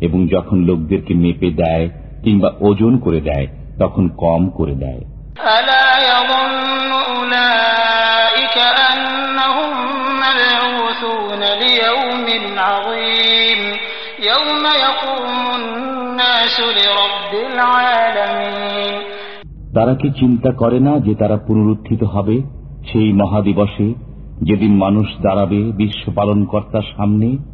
এবং যখন লোকদেরকে মেপে দেয় কিংবা ওজন করে দেয় তখন কম করে দেয়। তারা কি চিন্তা করে না যে তারা পুনরুত্থিত হবে সেই মহাদিবসে যেদিন মানুষ দাঁড়াবে বিশ্ব পালনকর্তার সামনে?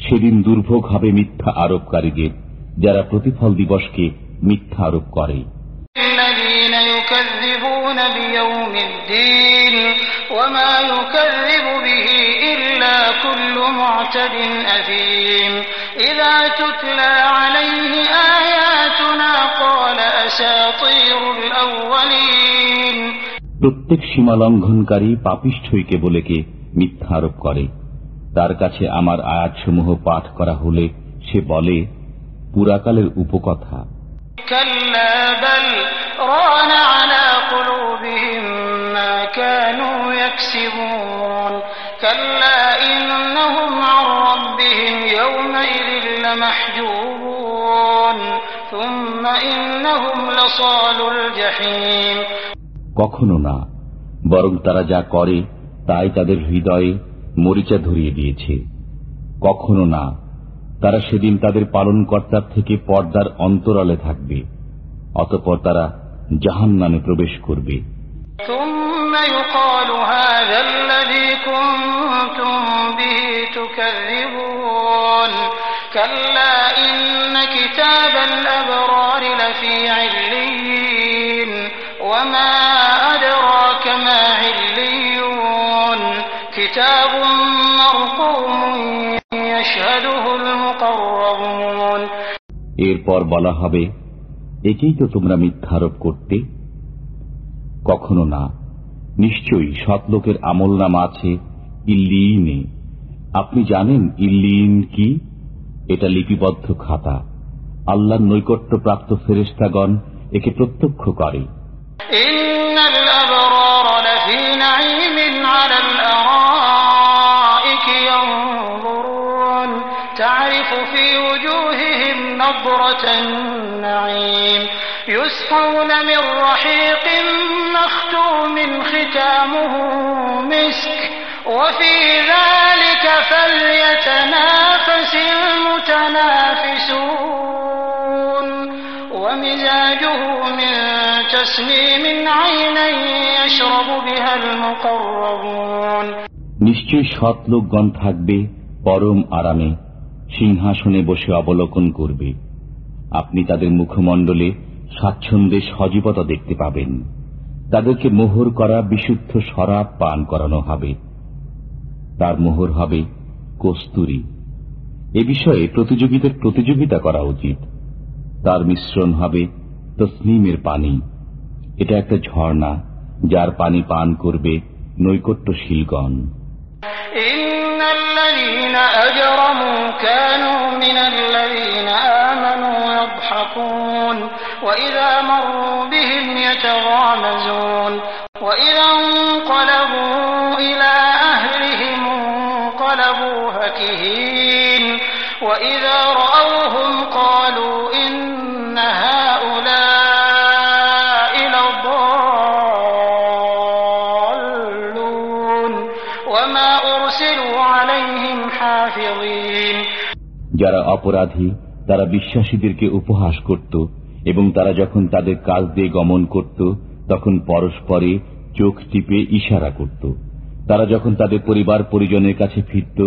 সেদিন দুর্ভোগ হবে মিথ্যা আরোপকারীদের যারা প্রতিফল দিবসকে মিথ্যা আরোপ করে। প্রত্যেক সীমা লঙ্ঘনকারী পাপিষ্ঠ কে মিথ্যা আরোপ করে। তার কাছে আমার আয়াতসমূহ পাঠ করা হলে সে বলে পুরাকালের উপকথা। কখনো না বরং তারা যা করে তাই তাদের হৃদয়ে মরিচা ধরিয়ে দিয়েছে। কখনো না। তারা সেদিন তাদের পালনকর্তার থেকে পর্দার অন্তরালে থাকবে। অতপর তারা জাহান নামে প্রবেশ করবে। ثم كتاب مرقوم يشهده المقربون এরপর বলা হবে একেই তো তোমরা মিথ্যারোপ করতে কখনো না নিশ্চয়ই সৎলোকের আমল নাম আছে ইল্লিনে আপনি জানেন ইল্লিন কি এটা লিপিবদ্ধ খাতা আল্লাহর নৈকট্য প্রাপ্ত ফেরেস্তাগণ একে প্রত্যক্ষ করে يسقون من رحيق مختوم ختامه مسك وفي ذلك فليتنافس المتنافسون ومزاجه من تسنيم عينا يشرب بها المقربون নিশ্চয়ই সৎ লোকগণ থাকবে পরম আরামে সিংহাসনে বসে অবলোকন করবে আপনি তাদের মুখমণ্ডলে স্বাচ্ছন্দ্যে সজীবতা দেখতে পাবেন। তাদেরকে মোহর করা বিশুদ্ধ শরাব পান করানো হবে। তার মোহর হবে কস্তুরি। এ বিষয়ে প্রতিযোগীদের প্রতিযোগিতা করা উচিত। তার মিশ্রণ হবে তসনিমের পানি। এটা একটা ঝর্ণা, যার পানি পান করবে নৈকট্যশীলগণ। إن الذين أجرموا كانوا من الذين آمنوا يضحكون وإذا مروا بهم يتغامزون وإذا انقلبوا إلى أهلهم انقلبوا هكهين وإذا رأوهم قالوا إن هؤلاء لضالون وما أرسلوا عليهم حافظين যারা অপরাধী তারা বিশ্বাসীদেরকে উপহাস করত এবং তারা যখন তাদের কাজ দিয়ে গমন করত তখন পরস্পরে চোখ টিপে ইশারা করত তারা যখন তাদের পরিবার পরিজনের কাছে ফিরত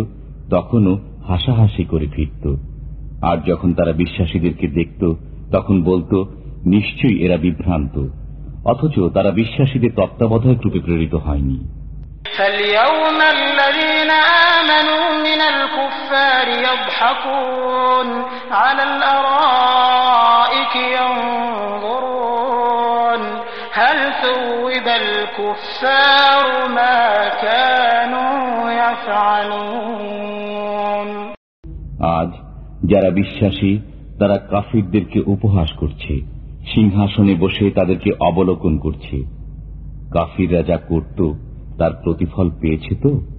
তখনও হাসাহাসি করে ফিরত আর যখন তারা বিশ্বাসীদেরকে দেখত তখন বলতো নিশ্চয়ই এরা বিভ্রান্ত অথচ তারা বিশ্বাসীদের তত্ত্বাবধায়ক রূপে প্রেরিত হয়নি فاليوم الذين آمنوا من الكفار يضحكون على الأرائك আজ যারা বিশ্বাসী, তারা কাফিরদেরকে উপহাস করছে। সিংহাসনে বসে তাদেরকে অবলোকন করছে। কাফিররা যা করত, তার প্রতিফল পেয়েছে তো?